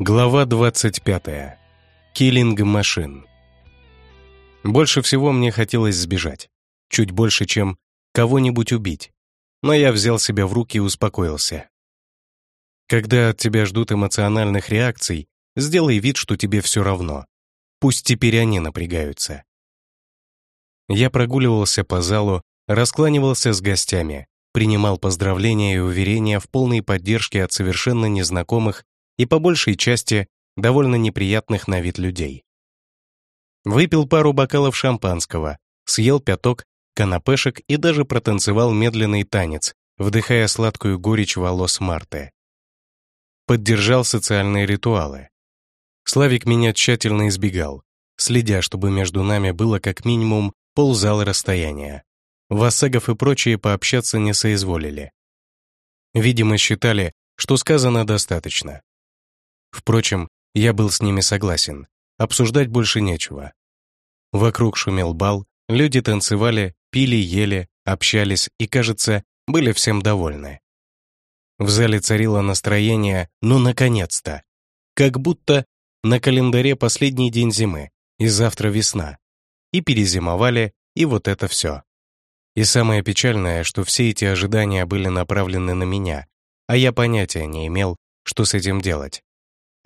Глава 25. Киллинг машин. Больше всего мне хотелось сбежать. Чуть больше, чем кого-нибудь убить. Но я взял себя в руки и успокоился. Когда от тебя ждут эмоциональных реакций, сделай вид, что тебе все равно. Пусть теперь они напрягаются. Я прогуливался по залу, раскланивался с гостями, принимал поздравления и уверения в полной поддержке от совершенно незнакомых и по большей части довольно неприятных на вид людей. Выпил пару бокалов шампанского, съел пяток канапешек и даже протанцевал медленный танец, вдыхая сладкую горечь волос Марты. Поддержал социальные ритуалы. Славик меня тщательно избегал, следя, чтобы между нами было как минимум ползала расстояния. Васагов и прочие пообщаться не соизволили. Видимо, считали, что сказано достаточно. Впрочем, я был с ними согласен. Обсуждать больше нечего. Вокруг шумел бал, люди танцевали, пили, ели, общались и, кажется, были всем довольны. В зале царило настроение «ну, наконец-то!» Как будто на календаре последний день зимы, и завтра весна. И перезимовали, и вот это все. И самое печальное, что все эти ожидания были направлены на меня, а я понятия не имел, что с этим делать.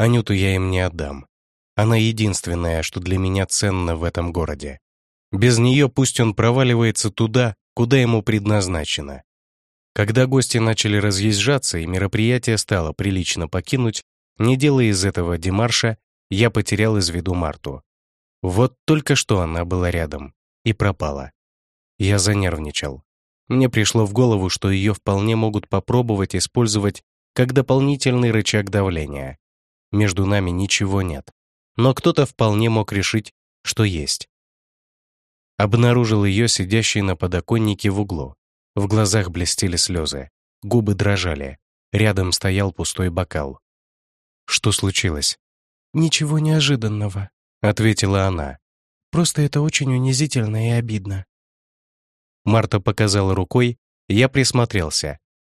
Анюту я им не отдам. Она единственная, что для меня ценно в этом городе. Без нее пусть он проваливается туда, куда ему предназначено. Когда гости начали разъезжаться и мероприятие стало прилично покинуть, не делая из этого демарша, я потерял из виду Марту. Вот только что она была рядом и пропала. Я занервничал. Мне пришло в голову, что ее вполне могут попробовать использовать как дополнительный рычаг давления между нами ничего нет. Но кто-то вполне мог решить, что есть. Обнаружил ее сидящей на подоконнике в углу. В глазах блестели слезы, губы дрожали. Рядом стоял пустой бокал. Что случилось? «Ничего неожиданного», — ответила она. «Просто это очень унизительно и обидно». Марта показала рукой, я присмотрелся.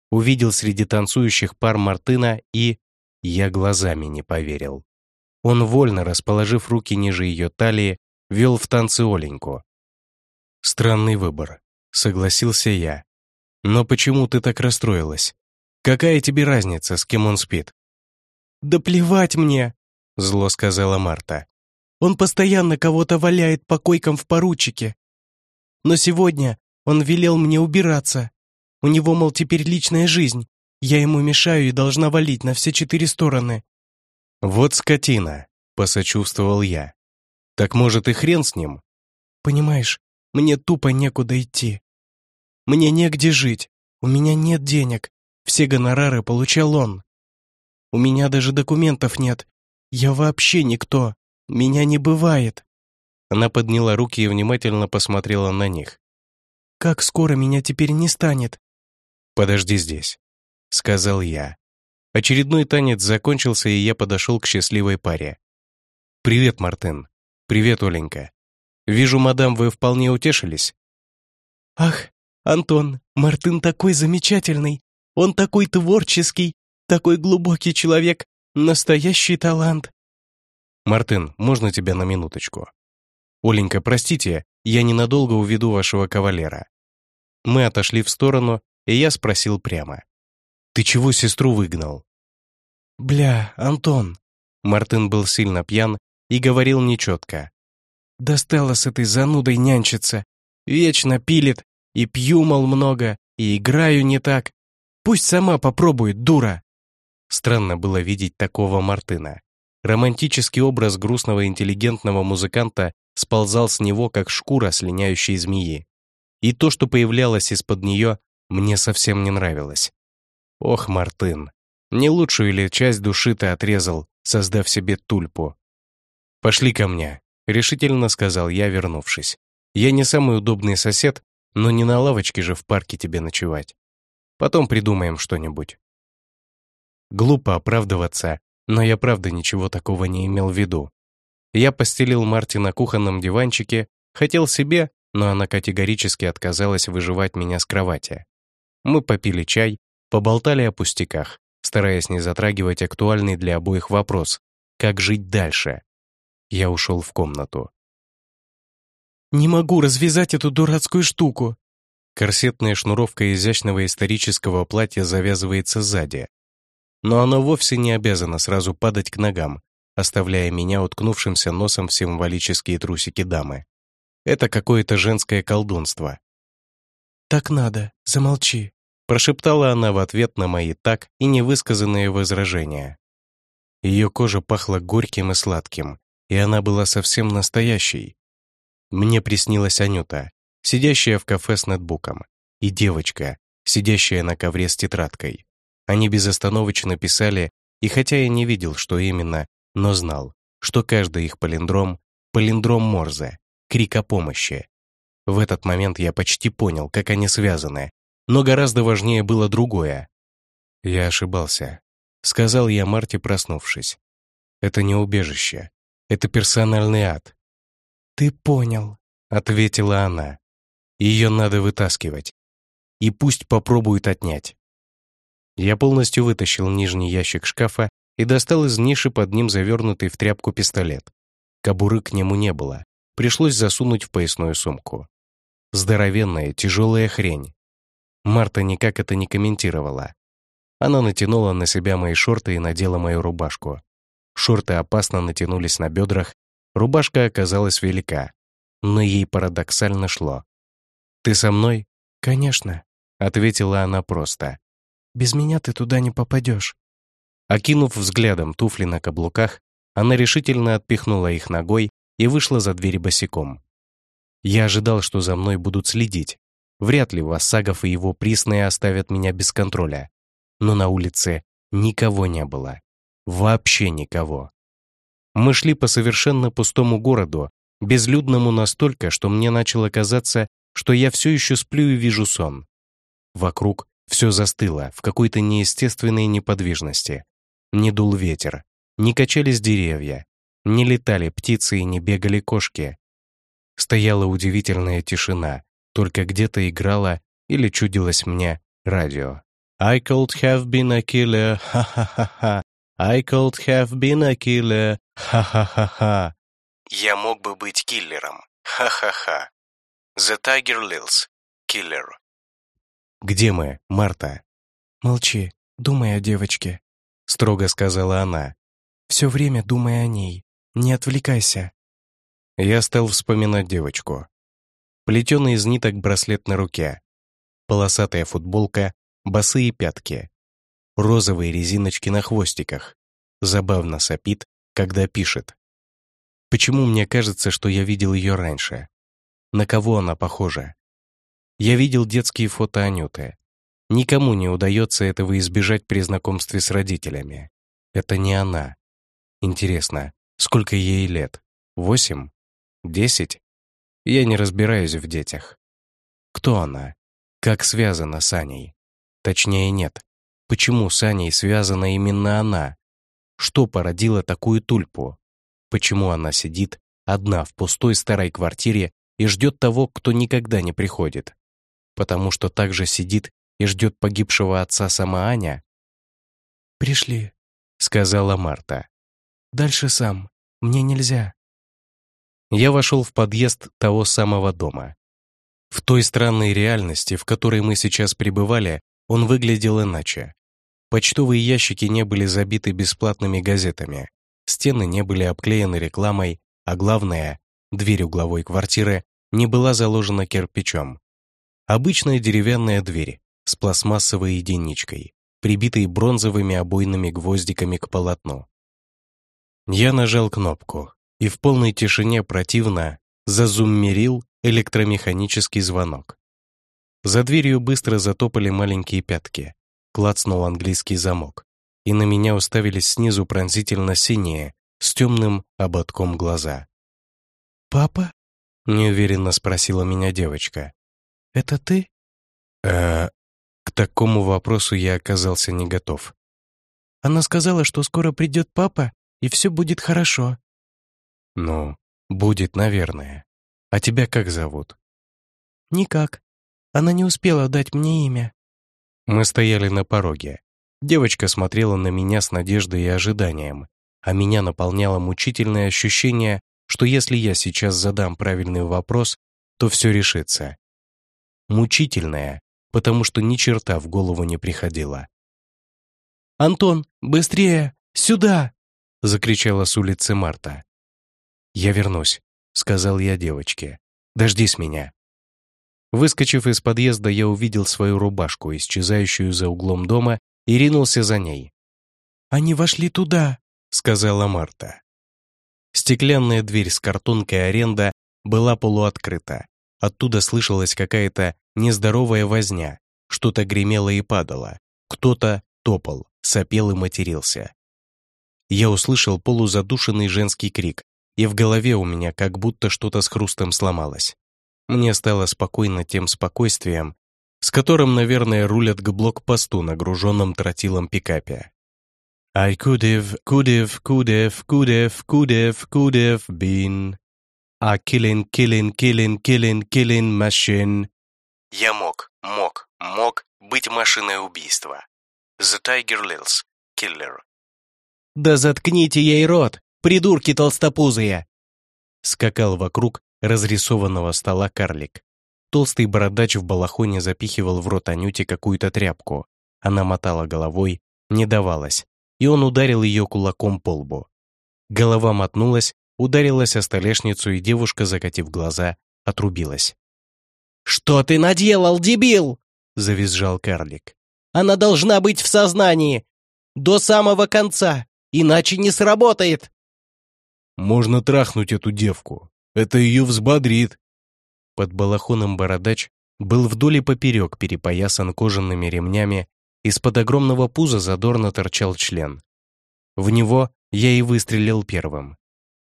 Увидел среди танцующих пар Мартына и я глазами не поверил. Он, вольно расположив руки ниже ее талии, вел в танцы Оленьку. «Странный выбор», — согласился я. «Но почему ты так расстроилась? Какая тебе разница, с кем он спит?» «Да плевать мне!» — зло сказала Марта. «Он постоянно кого-то валяет по койкам в поручике. Но сегодня он велел мне убираться. У него, мол, теперь личная жизнь. Я ему мешаю и должна валить на все четыре стороны». «Вот скотина», — посочувствовал я. «Так может и хрен с ним?» «Понимаешь, мне тупо некуда идти. Мне негде жить, у меня нет денег, все гонорары получал он. У меня даже документов нет, я вообще никто, меня не бывает». Она подняла руки и внимательно посмотрела на них. «Как скоро меня теперь не станет?» «Подожди здесь», сказал я. Очередной танец закончился, и я подошел к счастливой паре. «Привет, Мартын. Привет, Оленька. Вижу, мадам, вы вполне утешились?» «Ах, Антон, Мартын такой замечательный. Он такой творческий, такой глубокий человек, настоящий талант». «Мартын, можно тебя на минуточку?» «Оленька, простите, я ненадолго уведу вашего кавалера». Мы отошли в сторону, и я спросил прямо. Ты чего сестру выгнал?» «Бля, Антон!» Мартын был сильно пьян и говорил нечетко. «Достала с этой занудой нянчиться. Вечно пилит, и пью, мол, много, и играю не так. Пусть сама попробует, дура!» Странно было видеть такого Мартына. Романтический образ грустного интеллигентного музыканта сползал с него, как шкура слиняющей змеи. И то, что появлялось из-под нее, мне совсем не нравилось. Ох, Мартын, не лучшую ли часть души ты отрезал, создав себе тульпу? «Пошли ко мне», — решительно сказал я, вернувшись. «Я не самый удобный сосед, но не на лавочке же в парке тебе ночевать. Потом придумаем что-нибудь». Глупо оправдываться, но я правда ничего такого не имел в виду. Я постелил Марти на кухонном диванчике, хотел себе, но она категорически отказалась выживать меня с кровати. Мы попили чай, поболтали о пустяках, стараясь не затрагивать актуальный для обоих вопрос «Как жить дальше?». Я ушел в комнату. «Не могу развязать эту дурацкую штуку!» Корсетная шнуровка изящного исторического платья завязывается сзади. Но оно вовсе не обязано сразу падать к ногам, оставляя меня уткнувшимся носом в символические трусики дамы. Это какое-то женское колдунство. «Так надо, замолчи», — прошептала она в ответ на мои так и невысказанные возражения. Ее кожа пахла горьким и сладким, и она была совсем настоящей. Мне приснилась Анюта, сидящая в кафе с ноутбуком, и девочка, сидящая на ковре с тетрадкой. Они безостановочно писали, и хотя я не видел, что именно, но знал, что каждый их палиндром — палиндром Морзе, крик о помощи. В этот момент я почти понял, как они связаны, но гораздо важнее было другое. Я ошибался. Сказал я Марте, проснувшись. Это не убежище. Это персональный ад. «Ты понял», — ответила она. Ее надо вытаскивать. И пусть попробуют отнять. Я полностью вытащил нижний ящик шкафа и достал из ниши под ним завернутый в тряпку пистолет. Кобуры к нему не было пришлось засунуть в поясную сумку. Здоровенная, тяжелая хрень. Марта никак это не комментировала. Она натянула на себя мои шорты и надела мою рубашку. Шорты опасно натянулись на бедрах, рубашка оказалась велика, но ей парадоксально шло. «Ты со мной?» «Конечно», — ответила она просто. «Без меня ты туда не попадешь». Окинув взглядом туфли на каблуках, она решительно отпихнула их ногой и вышла за дверь босиком. Я ожидал, что за мной будут следить. Вряд ли Вассагов и его присные оставят меня без контроля. Но на улице никого не было. Вообще никого. Мы шли по совершенно пустому городу, безлюдному настолько, что мне начало казаться, что я все еще сплю и вижу сон. Вокруг все застыло в какой-то неестественной неподвижности. Не дул ветер, не качались деревья, не летали птицы и не бегали кошки. Стояла удивительная тишина, только где-то играла или чудилось мне радио. I could have been a killer, ха-ха-ха-ха. I could have been a killer, ха-ха-ха-ха. Я мог бы быть киллером, ха-ха-ха. The Tiger Lils, Killer. «Где мы, Марта?» «Молчи, думай о девочке», — строго сказала она. «Все время думай о ней. Не отвлекайся. Я стал вспоминать девочку. Плетеный из ниток браслет на руке, полосатая футболка, босые пятки, розовые резиночки на хвостиках. Забавно сопит, когда пишет. Почему мне кажется, что я видел ее раньше? На кого она похожа? Я видел детские фото Анюты. Никому не удается этого избежать при знакомстве с родителями. Это не она. Интересно, Сколько ей лет? Восемь? Десять? Я не разбираюсь в детях. Кто она? Как связана с Аней? Точнее, нет. Почему с Аней связана именно она? Что породило такую тульпу? Почему она сидит одна в пустой старой квартире и ждет того, кто никогда не приходит? Потому что также сидит и ждет погибшего отца сама Аня? «Пришли», — сказала Марта. «Дальше сам. Мне нельзя». Я вошел в подъезд того самого дома. В той странной реальности, в которой мы сейчас пребывали, он выглядел иначе. Почтовые ящики не были забиты бесплатными газетами, стены не были обклеены рекламой, а главное, дверь угловой квартиры не была заложена кирпичом. Обычная деревянная дверь с пластмассовой единичкой, прибитой бронзовыми обойными гвоздиками к полотну. Я нажал кнопку, и в полной тишине противно зазуммерил электромеханический звонок. За дверью быстро затопали маленькие пятки, клацнул английский замок, и на меня уставились снизу пронзительно синие, с темным ободком глаза. «Папа?» — неуверенно спросила меня девочка. «Это ты?» э К такому вопросу я оказался не готов. «Она сказала, что скоро придет папа и все будет хорошо». «Ну, будет, наверное. А тебя как зовут?» «Никак. Она не успела дать мне имя». Мы стояли на пороге. Девочка смотрела на меня с надеждой и ожиданием, а меня наполняло мучительное ощущение, что если я сейчас задам правильный вопрос, то все решится. Мучительное, потому что ни черта в голову не приходило. «Антон, быстрее! Сюда!» — закричала с улицы Марта. «Я вернусь», — сказал я девочке. «Дождись меня». Выскочив из подъезда, я увидел свою рубашку, исчезающую за углом дома, и ринулся за ней. «Они вошли туда», — сказала Марта. Стеклянная дверь с картонкой аренда была полуоткрыта. Оттуда слышалась какая-то нездоровая возня. Что-то гремело и падало. Кто-то топал, сопел и матерился. Я услышал полузадушенный женский крик, и в голове у меня как будто что-то с хрустом сломалось. Мне стало спокойно тем спокойствием, с которым, наверное, рулят к блокпосту, нагруженном тротилом пикапе. I could have, could have, could have, could have, could have, could have been a killing, killing, killing, killing, killing machine. Я мог, мог, мог быть машиной убийства. The Tiger Lils, Killer. «Да заткните ей рот, придурки толстопузые!» Скакал вокруг разрисованного стола карлик. Толстый бородач в балахоне запихивал в рот Анюте какую-то тряпку. Она мотала головой, не давалась, и он ударил ее кулаком по лбу. Голова мотнулась, ударилась о столешницу, и девушка, закатив глаза, отрубилась. «Что ты наделал, дебил?» — завизжал карлик. «Она должна быть в сознании! До самого конца! Иначе не сработает!» «Можно трахнуть эту девку. Это ее взбодрит!» Под балахоном бородач был вдоль и поперек перепоясан кожаными ремнями, из-под огромного пуза задорно торчал член. В него я и выстрелил первым.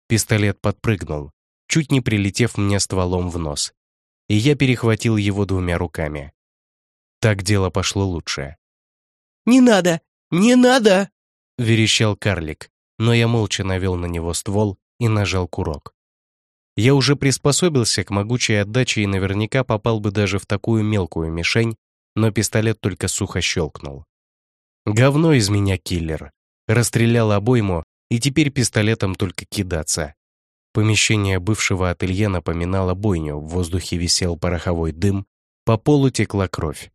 Пистолет подпрыгнул, чуть не прилетев мне стволом в нос, и я перехватил его двумя руками. Так дело пошло лучше. «Не надо! Не надо!» — верещал карлик, но я молча навел на него ствол и нажал курок. Я уже приспособился к могучей отдаче и наверняка попал бы даже в такую мелкую мишень, но пистолет только сухо щелкнул. Говно из меня киллер. Расстрелял обойму, и теперь пистолетом только кидаться. Помещение бывшего ателье напоминало бойню, в воздухе висел пороховой дым, по полу текла кровь.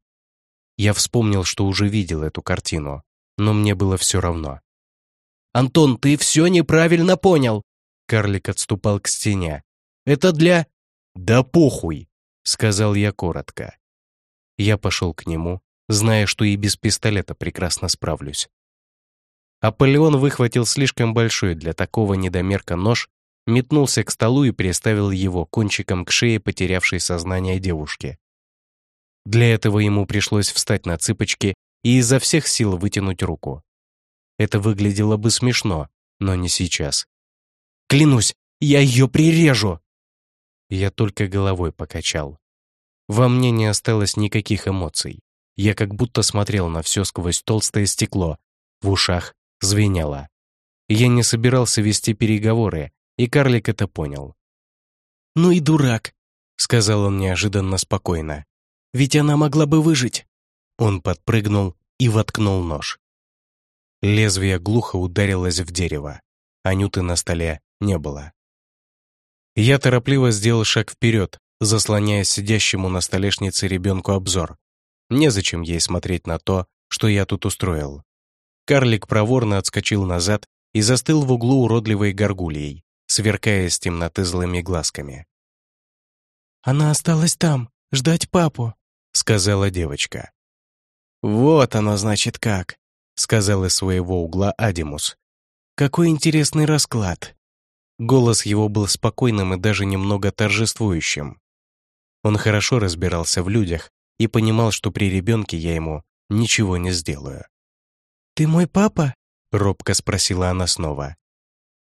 Я вспомнил, что уже видел эту картину, но мне было все равно. «Антон, ты все неправильно понял!» Карлик отступал к стене. «Это для...» «Да похуй!» — сказал я коротко. Я пошел к нему, зная, что и без пистолета прекрасно справлюсь. Аполеон выхватил слишком большой для такого недомерка нож, метнулся к столу и приставил его кончиком к шее потерявшей сознание девушки. Для этого ему пришлось встать на цыпочки и изо всех сил вытянуть руку. Это выглядело бы смешно, но не сейчас. «Клянусь, я ее прирежу!» Я только головой покачал. Во мне не осталось никаких эмоций. Я как будто смотрел на все сквозь толстое стекло. В ушах звенело. Я не собирался вести переговоры, и карлик это понял. «Ну и дурак», — сказал он неожиданно спокойно. «Ведь она могла бы выжить». Он подпрыгнул и воткнул нож. Лезвие глухо ударилось в дерево. Анюты на столе не было. Я торопливо сделал шаг вперед, заслоняя сидящему на столешнице ребенку обзор. Незачем ей смотреть на то, что я тут устроил. Карлик проворно отскочил назад и застыл в углу уродливой горгульей, сверкая с темноты злыми глазками. «Она осталась там, ждать папу», — сказала девочка. «Вот оно, значит, как», — сказал из своего угла Адимус. «Какой интересный расклад». Голос его был спокойным и даже немного торжествующим. Он хорошо разбирался в людях и понимал, что при ребенке я ему ничего не сделаю. «Ты мой папа?» — робко спросила она снова.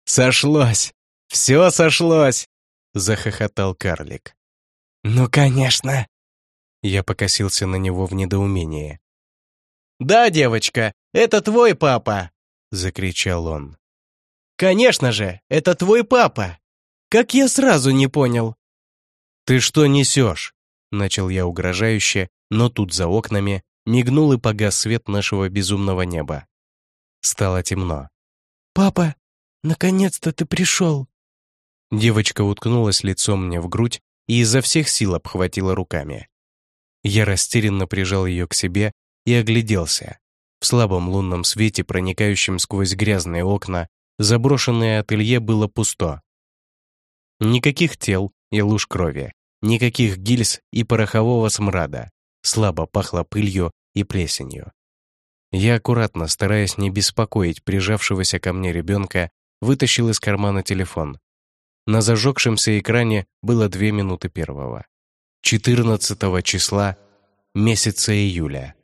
«Сошлось! Все сошлось!» — захохотал карлик. «Ну, конечно!» Я покосился на него в недоумении. «Да, девочка, это твой папа!» — закричал он. «Конечно же, это твой папа! Как я сразу не понял!» «Ты что несешь?» — начал я угрожающе, но тут за окнами Мигнул и погас свет нашего безумного неба. Стало темно. «Папа, наконец-то ты пришел!» Девочка уткнулась лицом мне в грудь и изо всех сил обхватила руками. Я растерянно прижал ее к себе и огляделся. В слабом лунном свете, проникающем сквозь грязные окна, заброшенное ателье было пусто. Никаких тел и луж крови, никаких гильз и порохового смрада. Слабо пахло пылью и плесенью. Я аккуратно, стараясь не беспокоить прижавшегося ко мне ребенка, вытащил из кармана телефон. На зажегшемся экране было две минуты первого. 14 числа месяца июля.